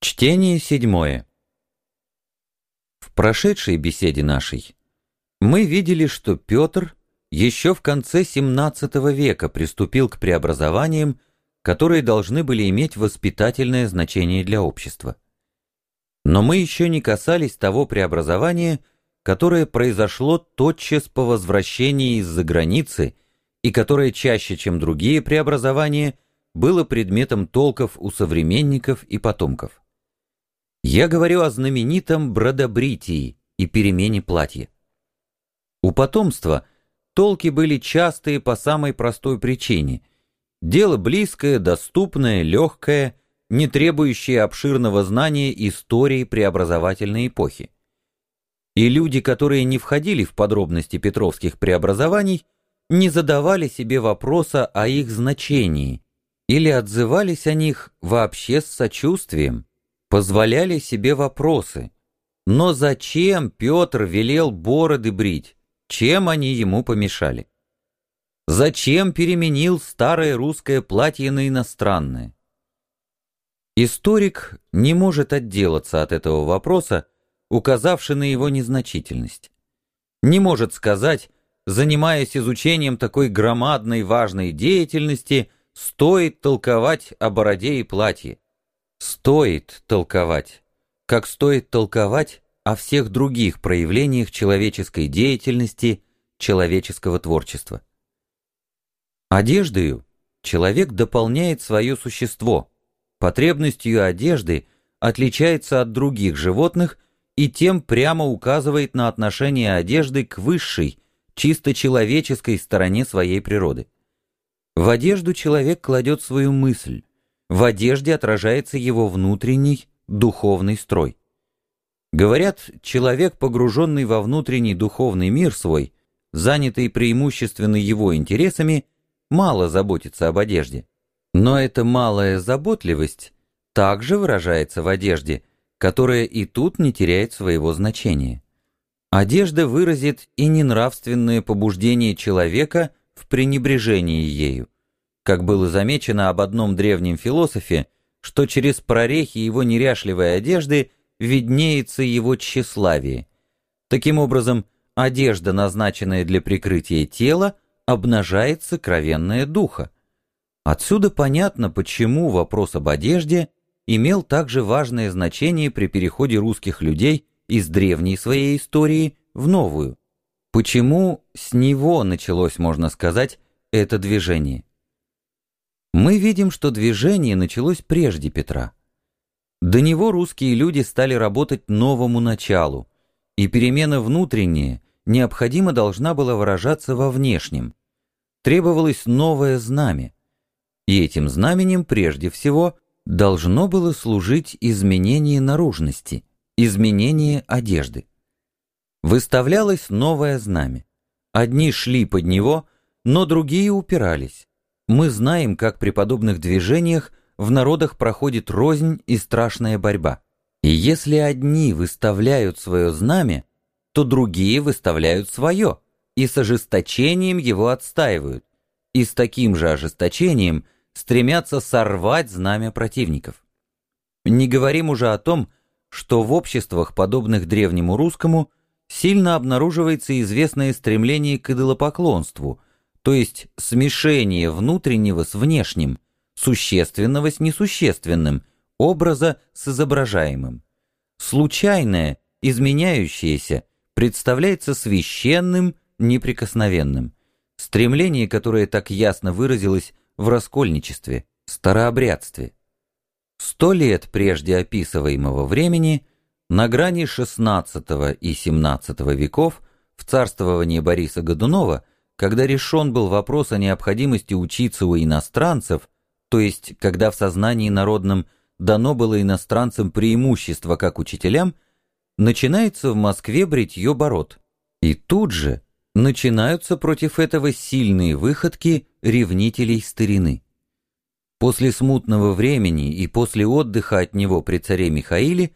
Чтение седьмое. В прошедшей беседе нашей мы видели, что Петр еще в конце XVII века приступил к преобразованиям, которые должны были иметь воспитательное значение для общества. Но мы еще не касались того преобразования, которое произошло тотчас по возвращении из-за границы и которое чаще, чем другие преобразования, было предметом толков у современников и потомков. Я говорю о знаменитом бродобритии и перемене платья. У потомства толки были частые по самой простой причине. Дело близкое, доступное, легкое, не требующее обширного знания истории преобразовательной эпохи. И люди, которые не входили в подробности петровских преобразований, не задавали себе вопроса о их значении или отзывались о них вообще с сочувствием позволяли себе вопросы. Но зачем Петр велел бороды брить? Чем они ему помешали? Зачем переменил старое русское платье на иностранное? Историк не может отделаться от этого вопроса, указавший на его незначительность. Не может сказать, занимаясь изучением такой громадной важной деятельности, стоит толковать о бороде и платье. Стоит толковать, как стоит толковать о всех других проявлениях человеческой деятельности, человеческого творчества. Одеждою человек дополняет свое существо, потребностью одежды отличается от других животных и тем прямо указывает на отношение одежды к высшей, чисто человеческой стороне своей природы. В одежду человек кладет свою мысль, в одежде отражается его внутренний духовный строй. Говорят, человек, погруженный во внутренний духовный мир свой, занятый преимущественно его интересами, мало заботится об одежде. Но эта малая заботливость также выражается в одежде, которая и тут не теряет своего значения. Одежда выразит и ненравственное побуждение человека в пренебрежении ею, как было замечено об одном древнем философе, что через прорехи его неряшливой одежды виднеется его тщеславие. Таким образом, одежда, назначенная для прикрытия тела, обнажает сокровенное духа. Отсюда понятно, почему вопрос об одежде имел также важное значение при переходе русских людей из древней своей истории в новую. Почему с него началось, можно сказать, это движение мы видим, что движение началось прежде Петра. До него русские люди стали работать новому началу, и перемена внутренняя необходимо должна была выражаться во внешнем. Требовалось новое знамя, и этим знаменем прежде всего должно было служить изменение наружности, изменение одежды. Выставлялось новое знамя. Одни шли под него, но другие упирались. Мы знаем, как при подобных движениях в народах проходит рознь и страшная борьба. И если одни выставляют свое знамя, то другие выставляют свое и с ожесточением его отстаивают, и с таким же ожесточением стремятся сорвать знамя противников. Не говорим уже о том, что в обществах, подобных древнему русскому, сильно обнаруживается известное стремление к идолопоклонству – то есть смешение внутреннего с внешним, существенного с несущественным, образа с изображаемым. Случайное, изменяющееся, представляется священным, неприкосновенным. Стремление, которое так ясно выразилось в раскольничестве, старообрядстве. Сто лет прежде описываемого времени, на грани XVI и XVII веков, в царствовании Бориса Годунова – когда решен был вопрос о необходимости учиться у иностранцев, то есть когда в сознании народном дано было иностранцам преимущество как учителям, начинается в Москве бритье бород. И тут же начинаются против этого сильные выходки ревнителей старины. После смутного времени и после отдыха от него при царе Михаиле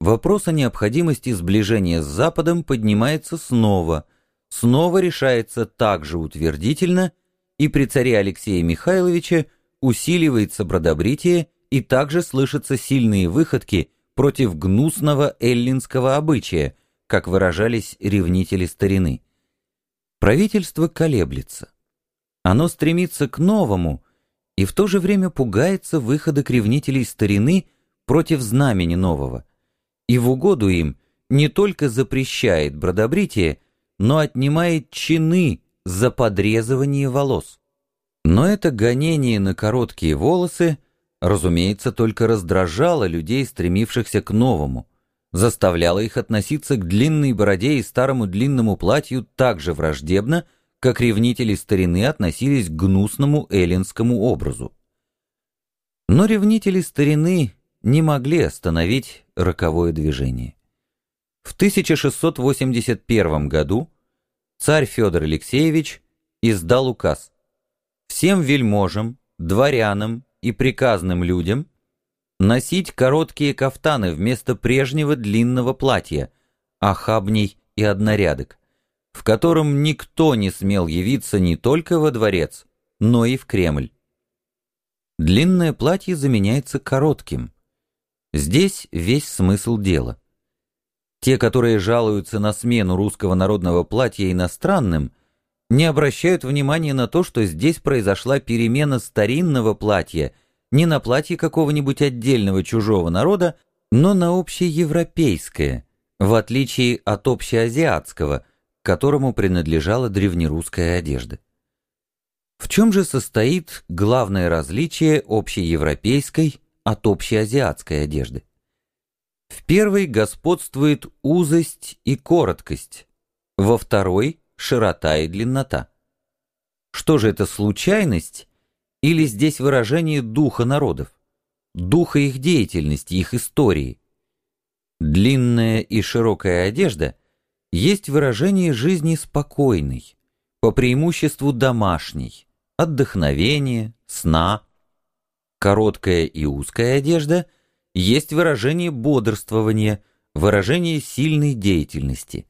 вопрос о необходимости сближения с Западом поднимается снова – снова решается также утвердительно, и при царе Алексея Михайловича усиливается бродобритие и также слышатся сильные выходки против гнусного эллинского обычая, как выражались ревнители старины. Правительство колеблется. Оно стремится к новому и в то же время пугается выхода ревнителей старины против знамени нового, и в угоду им не только запрещает бродобритие, но отнимает чины за подрезывание волос. Но это гонение на короткие волосы, разумеется, только раздражало людей, стремившихся к новому, заставляло их относиться к длинной бороде и старому длинному платью так же враждебно, как ревнители старины относились к гнусному эллинскому образу. Но ревнители старины не могли остановить роковое движение. В 1681 году царь Федор Алексеевич издал указ всем вельможам, дворянам и приказным людям носить короткие кафтаны вместо прежнего длинного платья, охабней и однорядок, в котором никто не смел явиться не только во дворец, но и в Кремль. Длинное платье заменяется коротким. Здесь весь смысл дела. Те, которые жалуются на смену русского народного платья иностранным, не обращают внимания на то, что здесь произошла перемена старинного платья не на платье какого-нибудь отдельного чужого народа, но на общеевропейское, в отличие от общеазиатского, к которому принадлежала древнерусская одежда. В чем же состоит главное различие общеевропейской от общеазиатской одежды? В первой господствует узость и короткость, во второй — широта и длиннота. Что же это случайность или здесь выражение духа народов, духа их деятельности, их истории? Длинная и широкая одежда есть выражение жизни спокойной, по преимуществу домашней, отдохновения, сна. Короткая и узкая одежда — есть выражение бодрствования, выражение сильной деятельности.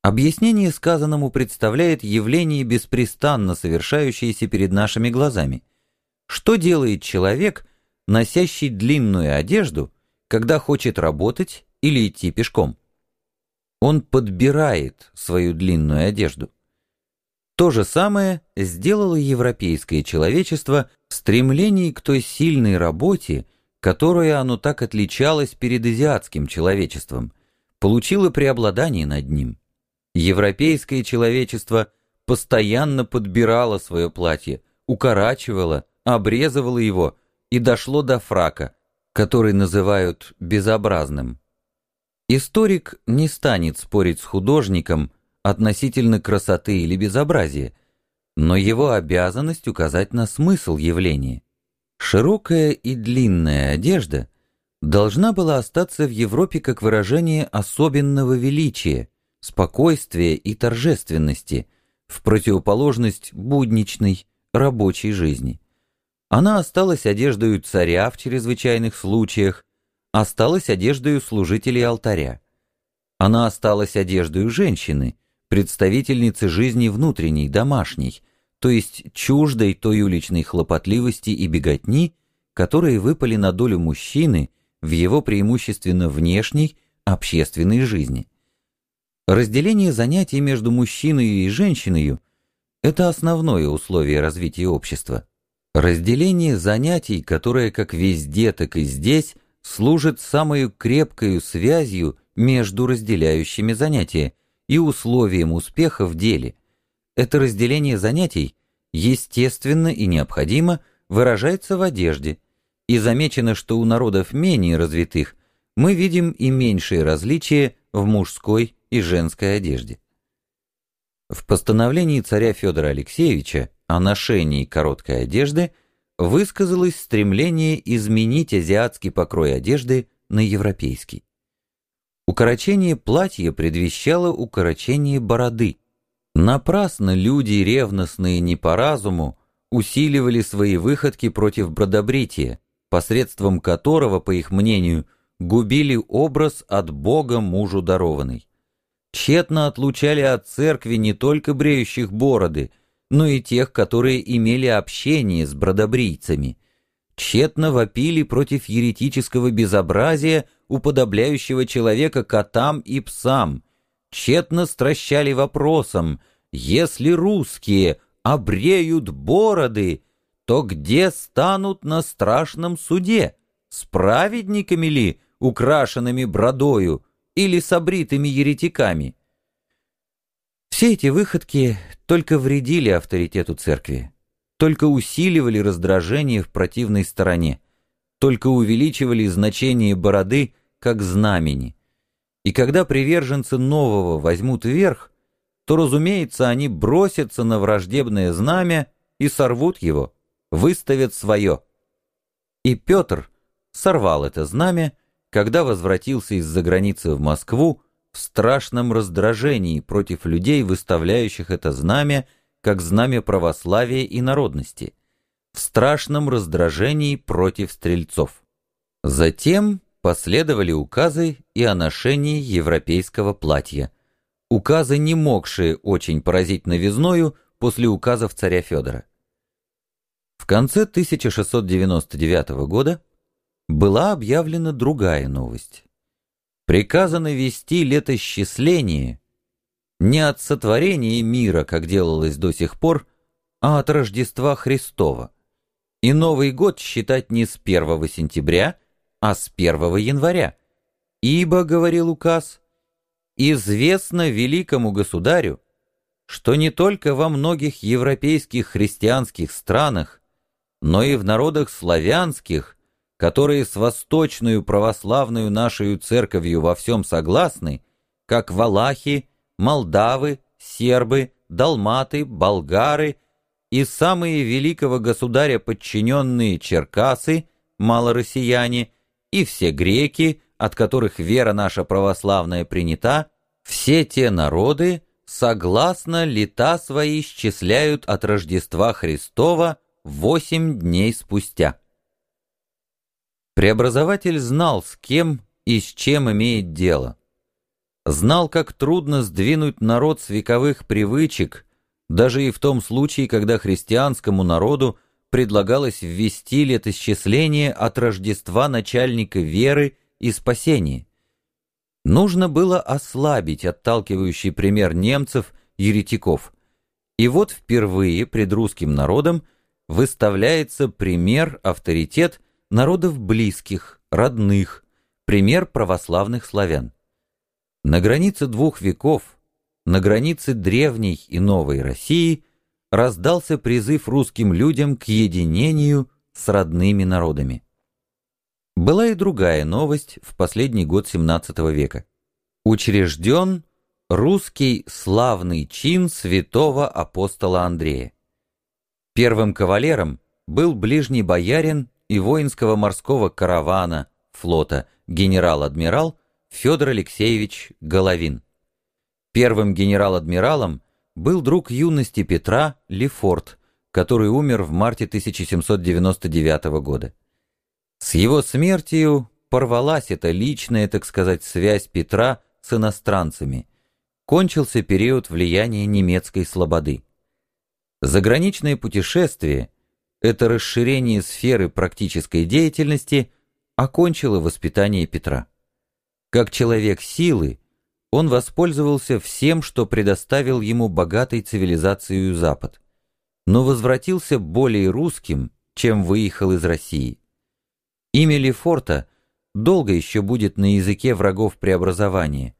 Объяснение сказанному представляет явление, беспрестанно совершающееся перед нашими глазами. Что делает человек, носящий длинную одежду, когда хочет работать или идти пешком? Он подбирает свою длинную одежду. То же самое сделало европейское человечество в стремлении к той сильной работе, которое оно так отличалось перед азиатским человечеством, получило преобладание над ним. Европейское человечество постоянно подбирало свое платье, укорачивало, обрезывало его и дошло до фрака, который называют безобразным. Историк не станет спорить с художником относительно красоты или безобразия, но его обязанность указать на смысл явления. Широкая и длинная одежда должна была остаться в Европе как выражение особенного величия, спокойствия и торжественности, в противоположность будничной, рабочей жизни. Она осталась одеждой царя в чрезвычайных случаях, осталась одеждой служителей алтаря. Она осталась одеждой женщины, представительницы жизни внутренней, домашней, то есть чуждой той уличной хлопотливости и беготни, которые выпали на долю мужчины в его преимущественно внешней, общественной жизни. Разделение занятий между мужчиной и женщиной – это основное условие развития общества. Разделение занятий, которое как везде, так и здесь служит самой крепкой связью между разделяющими занятия и условием успеха в деле – это разделение занятий естественно и необходимо выражается в одежде, и замечено, что у народов менее развитых мы видим и меньшие различия в мужской и женской одежде. В постановлении царя Федора Алексеевича о ношении короткой одежды высказалось стремление изменить азиатский покрой одежды на европейский. Укорочение платья предвещало укорочение бороды – Напрасно люди, ревностные не по разуму, усиливали свои выходки против бродобрития, посредством которого, по их мнению, губили образ от Бога мужу дарованный. Тщетно отлучали от церкви не только бреющих бороды, но и тех, которые имели общение с бродобрийцами. тщетно вопили против еретического безобразия, уподобляющего человека котам и псам, тщетно стращали вопросом, если русские обреют бороды, то где станут на страшном суде? С праведниками ли, украшенными бродою, или с обритыми еретиками? Все эти выходки только вредили авторитету церкви, только усиливали раздражение в противной стороне, только увеличивали значение бороды как знамени. И когда приверженцы нового возьмут верх, то, разумеется, они бросятся на враждебное знамя и сорвут его, выставят свое. И Петр сорвал это знамя, когда возвратился из-за границы в Москву в страшном раздражении против людей, выставляющих это знамя как знамя православия и народности, в страшном раздражении против стрельцов. Затем последовали указы и о ношении европейского платья – указы, не могшие очень поразить новизною после указов царя Федора. В конце 1699 года была объявлена другая новость. Приказано вести летосчисление не от сотворения мира, как делалось до сих пор, а от Рождества Христова, и Новый год считать не с 1 сентября, а с 1 января, ибо, говорил указ, Известно великому государю, что не только во многих европейских христианских странах, но и в народах славянских, которые с восточную православную нашу церковью во всем согласны, как валахи, молдавы, сербы, далматы, болгары и самые великого государя подчиненные черкасы, малороссияне, и все греки, от которых вера наша православная принята, все те народы согласно лета свои исчисляют от Рождества Христова восемь дней спустя. Преобразователь знал, с кем и с чем имеет дело. Знал, как трудно сдвинуть народ с вековых привычек, даже и в том случае, когда христианскому народу предлагалось ввести летосчисление от Рождества начальника веры и спасения. Нужно было ослабить отталкивающий пример немцев, еретиков. И вот впервые пред русским народом выставляется пример, авторитет народов близких, родных, пример православных славян. На границе двух веков, на границе древней и новой России раздался призыв русским людям к единению с родными народами. Была и другая новость в последний год XVII века. Учрежден русский славный чин святого апостола Андрея. Первым кавалером был ближний боярин и воинского морского каравана флота генерал-адмирал Федор Алексеевич Головин. Первым генерал-адмиралом был друг юности Петра Лефорт, который умер в марте 1799 года. С его смертью порвалась эта личная, так сказать, связь Петра с иностранцами. Кончился период влияния немецкой слободы. Заграничное путешествие, это расширение сферы практической деятельности, окончило воспитание Петра. Как человек силы, он воспользовался всем, что предоставил ему богатой цивилизацию Запад, но возвратился более русским, чем выехал из России. Имя Лефорта долго еще будет на языке врагов преобразования,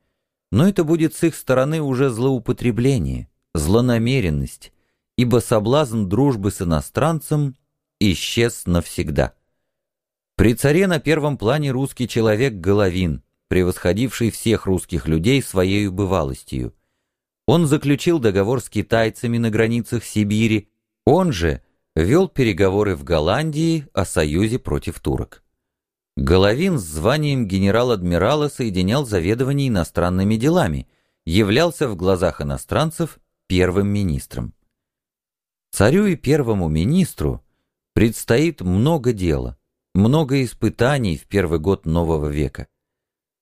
но это будет с их стороны уже злоупотребление, злонамеренность, ибо соблазн дружбы с иностранцем исчез навсегда. При царе на первом плане русский человек Головин, превосходивший всех русских людей своей бывалостью. Он заключил договор с китайцами на границах Сибири, он же вел переговоры в Голландии о союзе против турок. Головин с званием генерал-адмирала соединял заведование иностранными делами, являлся в глазах иностранцев первым министром. Царю и первому министру предстоит много дела, много испытаний в первый год нового века.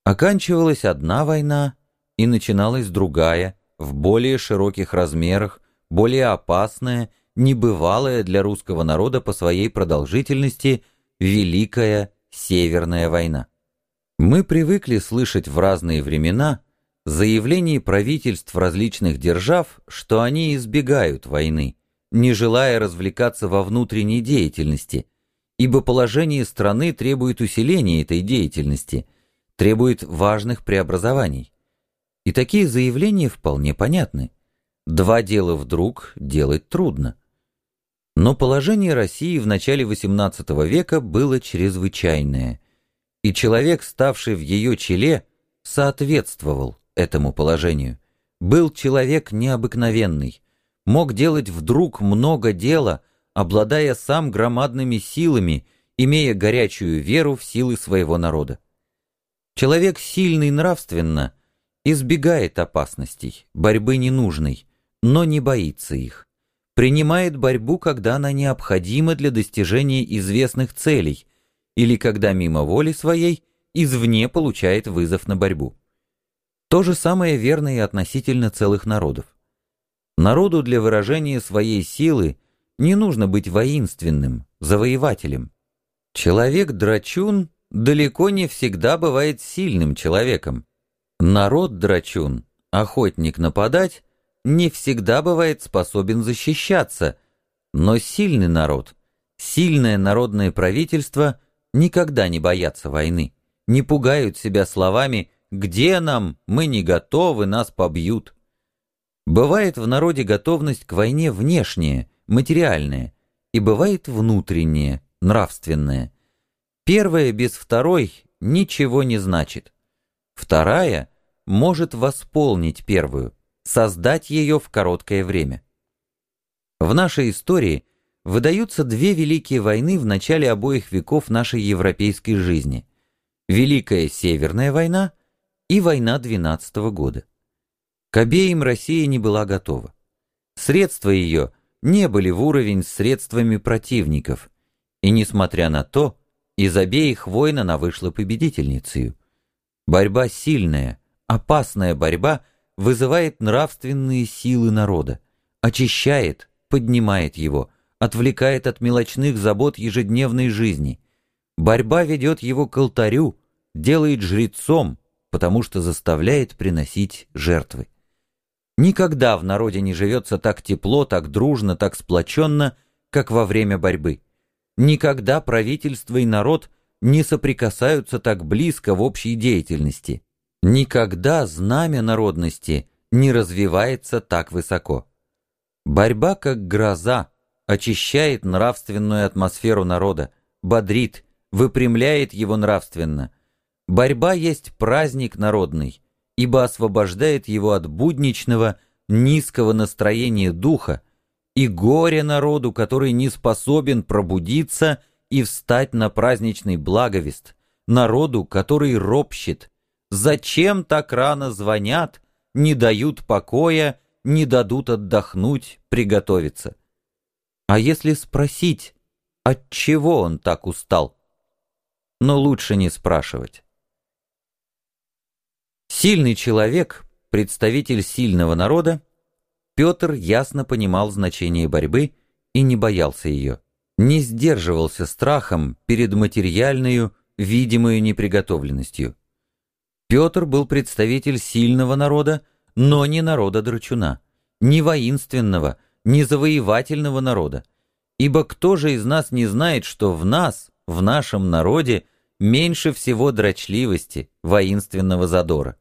Оканчивалась одна война, и начиналась другая, в более широких размерах, более опасная, небывалая для русского народа по своей продолжительности – Великая Северная война. Мы привыкли слышать в разные времена заявления правительств различных держав, что они избегают войны, не желая развлекаться во внутренней деятельности, ибо положение страны требует усиления этой деятельности, требует важных преобразований. И такие заявления вполне понятны. Два дела вдруг делать трудно. Но положение России в начале XVIII века было чрезвычайное, и человек, ставший в ее челе, соответствовал этому положению. Был человек необыкновенный, мог делать вдруг много дела, обладая сам громадными силами, имея горячую веру в силы своего народа. Человек сильный нравственно избегает опасностей, борьбы ненужной, но не боится их. Принимает борьбу, когда она необходима для достижения известных целей или когда мимо воли своей извне получает вызов на борьбу. То же самое верно и относительно целых народов. Народу для выражения своей силы не нужно быть воинственным, завоевателем. Человек-драчун далеко не всегда бывает сильным человеком. Народ-драчун, охотник нападать, не всегда бывает способен защищаться, но сильный народ, сильное народное правительство никогда не боятся войны, не пугают себя словами «Где нам? Мы не готовы, нас побьют». Бывает в народе готовность к войне внешняя, материальная, и бывает внутренняя, нравственная. Первая без второй ничего не значит. Вторая может восполнить первую, создать ее в короткое время. В нашей истории выдаются две великие войны в начале обоих веков нашей европейской жизни. Великая Северная война и война 12 -го года. К обеим Россия не была готова. Средства ее не были в уровень с средствами противников, и, несмотря на то, из обеих войн она вышла победительницей. Борьба сильная, опасная борьба вызывает нравственные силы народа, очищает, поднимает его, отвлекает от мелочных забот ежедневной жизни. Борьба ведет его к алтарю, делает жрецом, потому что заставляет приносить жертвы. Никогда в народе не живется так тепло, так дружно, так сплоченно, как во время борьбы. Никогда правительство и народ не соприкасаются так близко в общей деятельности. Никогда знамя народности не развивается так высоко. Борьба, как гроза, очищает нравственную атмосферу народа, бодрит, выпрямляет его нравственно. Борьба есть праздник народный, ибо освобождает его от будничного, низкого настроения духа и горе народу, который не способен пробудиться и встать на праздничный благовест, народу, который ропщет. Зачем так рано звонят, не дают покоя, не дадут отдохнуть, приготовиться? А если спросить, от чего он так устал? Но лучше не спрашивать. Сильный человек, представитель сильного народа, Петр ясно понимал значение борьбы и не боялся ее, не сдерживался страхом перед материальной, видимой неприготовленностью. Петр был представитель сильного народа, но не народа драчуна, не воинственного, не завоевательного народа. Ибо кто же из нас не знает, что в нас, в нашем народе, меньше всего дрочливости, воинственного задора?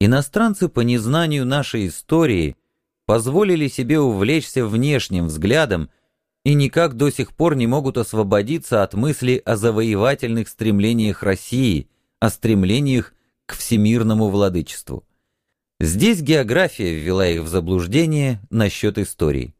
Иностранцы по незнанию нашей истории позволили себе увлечься внешним взглядом и никак до сих пор не могут освободиться от мысли о завоевательных стремлениях России, о стремлениях к всемирному владычеству. Здесь география ввела их в заблуждение насчет истории.